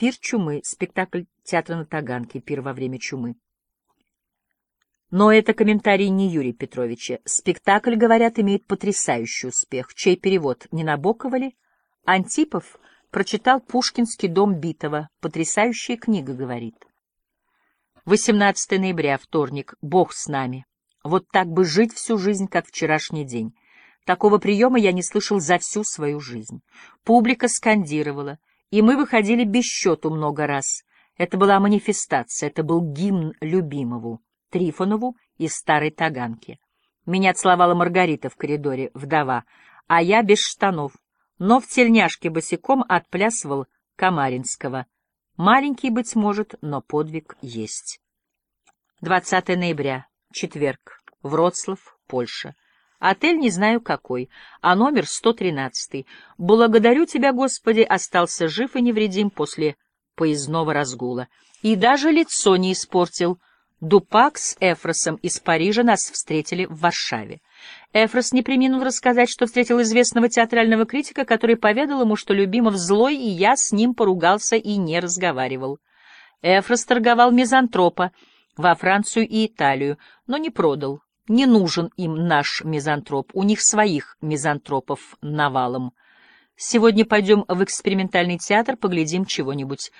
Пир чумы. Спектакль театра на Таганке. Пир во время чумы. Но это комментарий не Юрия Петровича. Спектакль, говорят, имеет потрясающий успех. Чей перевод? Не Набокова ли? Антипов прочитал «Пушкинский дом Битова». Потрясающая книга, говорит. 18 ноября, вторник. Бог с нами. Вот так бы жить всю жизнь, как вчерашний день. Такого приема я не слышал за всю свою жизнь. Публика скандировала, и мы выходили без счету много раз. Это была манифестация, это был гимн любимому. Трифонову из старой Таганки. Меня целовала Маргарита в коридоре, вдова, а я без штанов, но в тельняшке босиком отплясывал Камаринского. Маленький, быть может, но подвиг есть. 20 ноября, четверг, Вроцлав, Польша. Отель не знаю какой, а номер 113. Благодарю тебя, Господи, остался жив и невредим после поездного разгула. И даже лицо не испортил — Дупак с Эфросом из Парижа нас встретили в Варшаве. Эфрос не преминул рассказать, что встретил известного театрального критика, который поведал ему, что Любимов злой, и я с ним поругался и не разговаривал. Эфрос торговал мизантропа во Францию и Италию, но не продал. Не нужен им наш мизантроп, у них своих мизантропов навалом. Сегодня пойдем в экспериментальный театр, поглядим чего-нибудь.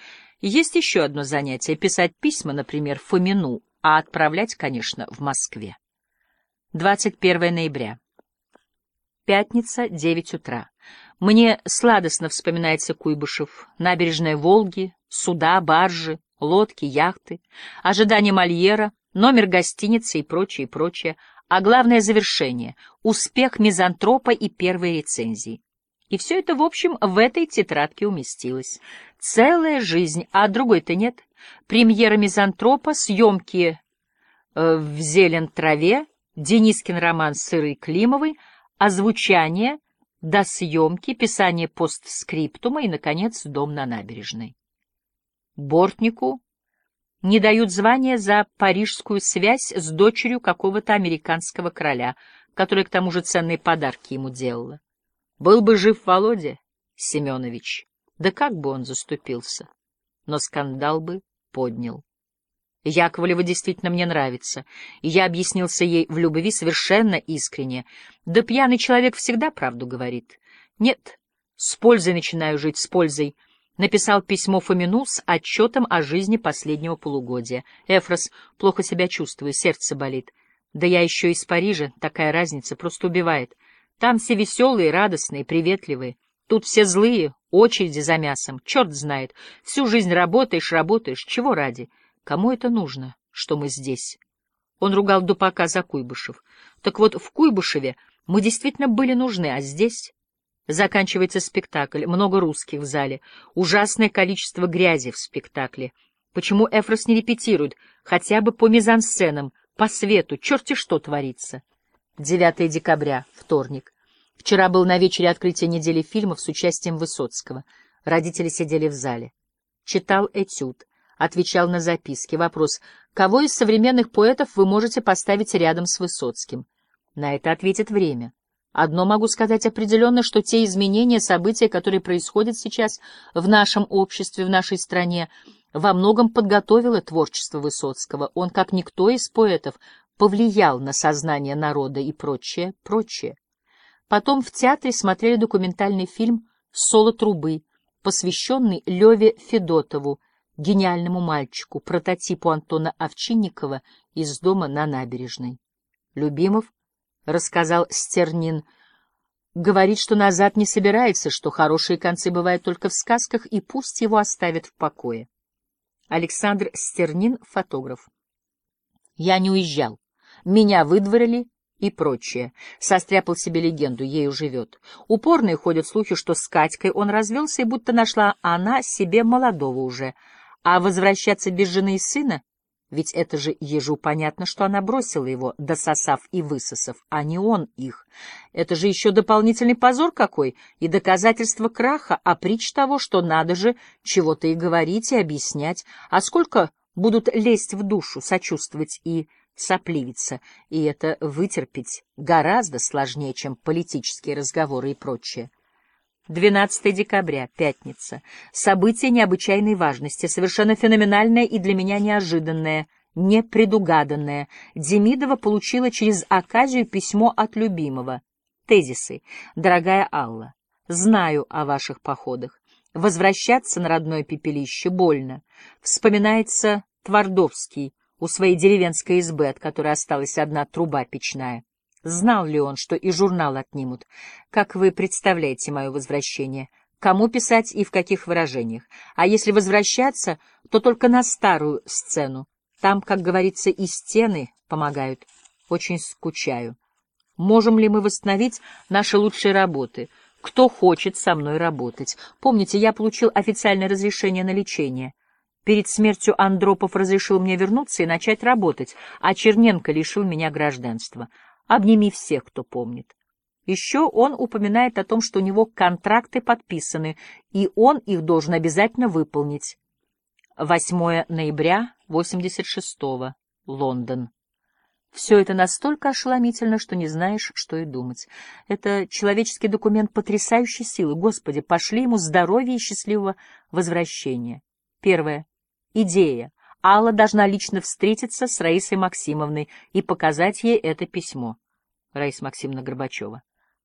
Есть еще одно занятие — писать письма, например, Фомину, а отправлять, конечно, в Москве. 21 ноября. Пятница, 9 утра. Мне сладостно вспоминается Куйбышев, набережная Волги, суда, баржи, лодки, яхты, ожидание Мольера, номер гостиницы и прочее, прочее, а главное завершение — успех мизантропа и первой рецензии. И все это, в общем, в этой тетрадке уместилось. Целая жизнь, а другой-то нет. Премьера «Мизантропа», съемки э, в «Зелен траве», Денискин роман с Ирой Климовой, озвучание, до съемки, писание постскриптума и, наконец, дом на набережной. Бортнику не дают звания за парижскую связь с дочерью какого-то американского короля, которая к тому же ценные подарки ему делала. Был бы жив Володя Семенович, да как бы он заступился, но скандал бы поднял. Яковлева действительно мне нравится, и я объяснился ей в любви совершенно искренне. Да пьяный человек всегда правду говорит. Нет, с пользой начинаю жить, с пользой. Написал письмо Фомину с отчетом о жизни последнего полугодия. Эфрос, плохо себя чувствую, сердце болит. Да я еще из Парижа, такая разница, просто убивает. Там все веселые, радостные, приветливые. Тут все злые, очереди за мясом. Черт знает, всю жизнь работаешь, работаешь. Чего ради? Кому это нужно, что мы здесь? Он ругал Дупака за Куйбышев. Так вот, в Куйбышеве мы действительно были нужны, а здесь... Заканчивается спектакль, много русских в зале, ужасное количество грязи в спектакле. Почему Эфрос не репетирует, хотя бы по мизансценам, по свету, черти что творится? 9 декабря, вторник. Вчера был на вечере открытия недели фильмов с участием Высоцкого. Родители сидели в зале. Читал этюд, отвечал на записки. Вопрос, кого из современных поэтов вы можете поставить рядом с Высоцким? На это ответит время. Одно могу сказать определенно, что те изменения, события, которые происходят сейчас в нашем обществе, в нашей стране, во многом подготовило творчество Высоцкого. Он, как никто из поэтов, повлиял на сознание народа и прочее, прочее. Потом в театре смотрели документальный фильм «Соло трубы», посвященный Леве Федотову, гениальному мальчику, прототипу Антона Овчинникова из дома на набережной. Любимов рассказал Стернин, говорит, что назад не собирается, что хорошие концы бывают только в сказках, и пусть его оставят в покое. Александр Стернин, фотограф. Я не уезжал. Меня выдворили, и прочее. Состряпал себе легенду, ею живет. Упорные ходят слухи, что с Катькой он развелся, и будто нашла она себе молодого уже. А возвращаться без жены и сына? Ведь это же ежу понятно, что она бросила его, дососав и высосав, а не он их. Это же еще дополнительный позор какой, и доказательство краха, а притч того, что надо же чего-то и говорить, и объяснять. А сколько будут лезть в душу, сочувствовать и сопливиться, и это вытерпеть гораздо сложнее, чем политические разговоры и прочее. 12 декабря, пятница. Событие необычайной важности, совершенно феноменальное и для меня неожиданное, непредугаданное. Демидова получила через оказию письмо от любимого. Тезисы. Дорогая Алла, знаю о ваших походах. Возвращаться на родное пепелище больно. Вспоминается Твардовский у своей деревенской избы, от которой осталась одна труба печная. Знал ли он, что и журнал отнимут? Как вы представляете мое возвращение? Кому писать и в каких выражениях? А если возвращаться, то только на старую сцену. Там, как говорится, и стены помогают. Очень скучаю. Можем ли мы восстановить наши лучшие работы? Кто хочет со мной работать? Помните, я получил официальное разрешение на лечение. Перед смертью Андропов разрешил мне вернуться и начать работать, а Черненко лишил меня гражданства. Обними всех, кто помнит. Еще он упоминает о том, что у него контракты подписаны, и он их должен обязательно выполнить. 8 ноября 86-го. Лондон. Все это настолько ошеломительно, что не знаешь, что и думать. Это человеческий документ потрясающей силы. Господи, пошли ему здоровья и счастливого возвращения. Первое. Идея. Алла должна лично встретиться с Раисой Максимовной и показать ей это письмо. Раиса Максимовна Горбачева.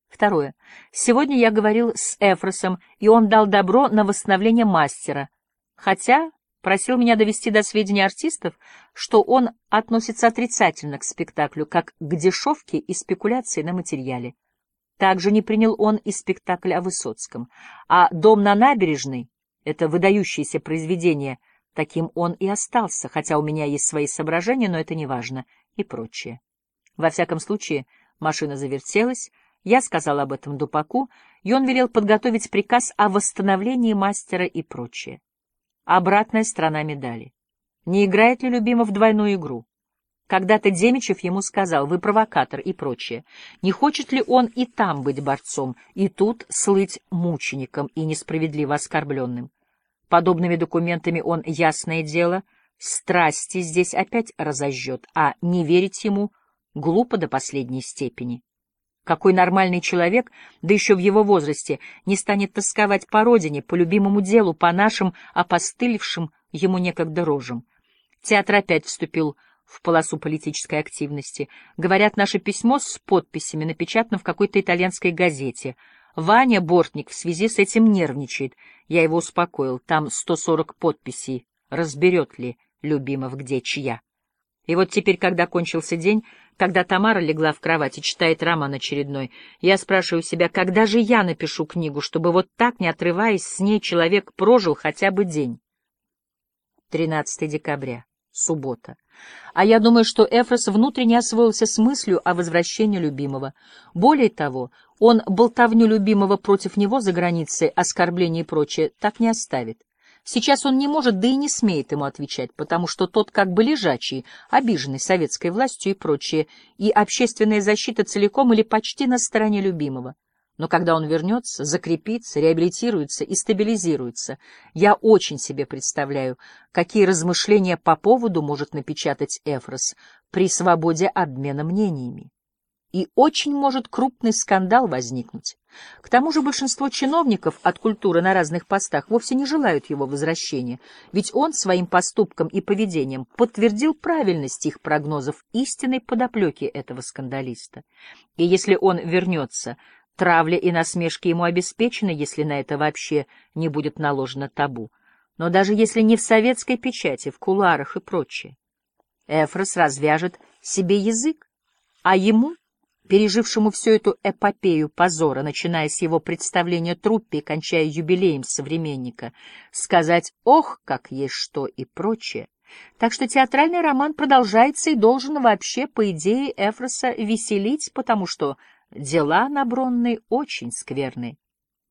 Второе. Сегодня я говорил с Эфросом, и он дал добро на восстановление мастера, хотя просил меня довести до сведения артистов, что он относится отрицательно к спектаклю, как к дешевке и спекуляции на материале. Также не принял он и спектакль о Высоцком. А «Дом на набережной» — это выдающееся произведение — Таким он и остался, хотя у меня есть свои соображения, но это не важно, и прочее. Во всяком случае, машина завертелась, я сказал об этом Дупаку, и он велел подготовить приказ о восстановлении мастера и прочее. Обратная сторона медали. Не играет ли Любимов двойную игру? Когда-то Демичев ему сказал, вы провокатор и прочее. Не хочет ли он и там быть борцом, и тут слыть мучеником и несправедливо оскорбленным? Подобными документами он, ясное дело, страсти здесь опять разожжет, а не верить ему глупо до последней степени. Какой нормальный человек, да еще в его возрасте, не станет тосковать по родине, по любимому делу, по нашим опостылевшим ему некогда рожам? Театр опять вступил в полосу политической активности. Говорят, наше письмо с подписями напечатано в какой-то итальянской газете — Ваня Бортник в связи с этим нервничает. Я его успокоил. Там 140 подписей. Разберет ли Любимов, где чья. И вот теперь, когда кончился день, когда Тамара легла в кровать и читает роман очередной, я спрашиваю себя, когда же я напишу книгу, чтобы вот так, не отрываясь, с ней человек прожил хотя бы день. 13 декабря. Суббота. А я думаю, что Эфрос внутренне освоился с мыслью о возвращении любимого. Более того, он болтовню любимого против него за границей, оскорбления и прочее, так не оставит. Сейчас он не может, да и не смеет ему отвечать, потому что тот как бы лежачий, обиженный советской властью и прочее, и общественная защита целиком или почти на стороне любимого. Но когда он вернется, закрепится, реабилитируется и стабилизируется, я очень себе представляю, какие размышления по поводу может напечатать Эфрос при свободе обмена мнениями. И очень может крупный скандал возникнуть. К тому же большинство чиновников от культуры на разных постах вовсе не желают его возвращения, ведь он своим поступком и поведением подтвердил правильность их прогнозов истинной подоплеки этого скандалиста. И если он вернется, Травля и насмешки ему обеспечены, если на это вообще не будет наложено табу. Но даже если не в советской печати, в куларах и прочее. Эфрос развяжет себе язык, а ему, пережившему всю эту эпопею позора, начиная с его представления труппе и кончая юбилеем современника, сказать «ох, как есть что» и прочее. Так что театральный роман продолжается и должен вообще, по идее Эфроса, веселить, потому что Дела на Бронной очень скверны.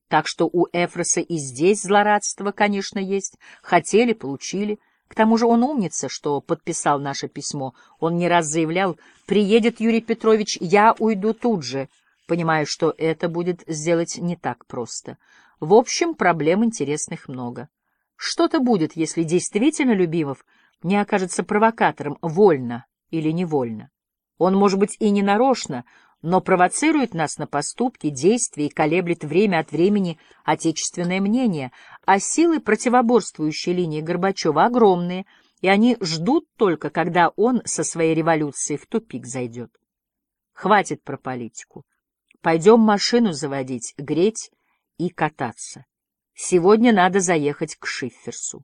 Так что у Эфроса и здесь злорадство, конечно, есть. Хотели, получили. К тому же он умница, что подписал наше письмо. Он не раз заявлял, приедет Юрий Петрович, я уйду тут же, понимая, что это будет сделать не так просто. В общем, проблем интересных много. Что-то будет, если действительно Любимов не окажется провокатором, вольно или невольно. Он, может быть, и не нарочно, но провоцирует нас на поступки, действия и колеблет время от времени отечественное мнение, а силы противоборствующей линии Горбачева огромные, и они ждут только, когда он со своей революцией в тупик зайдет. Хватит про политику. Пойдем машину заводить, греть и кататься. Сегодня надо заехать к Шифферсу.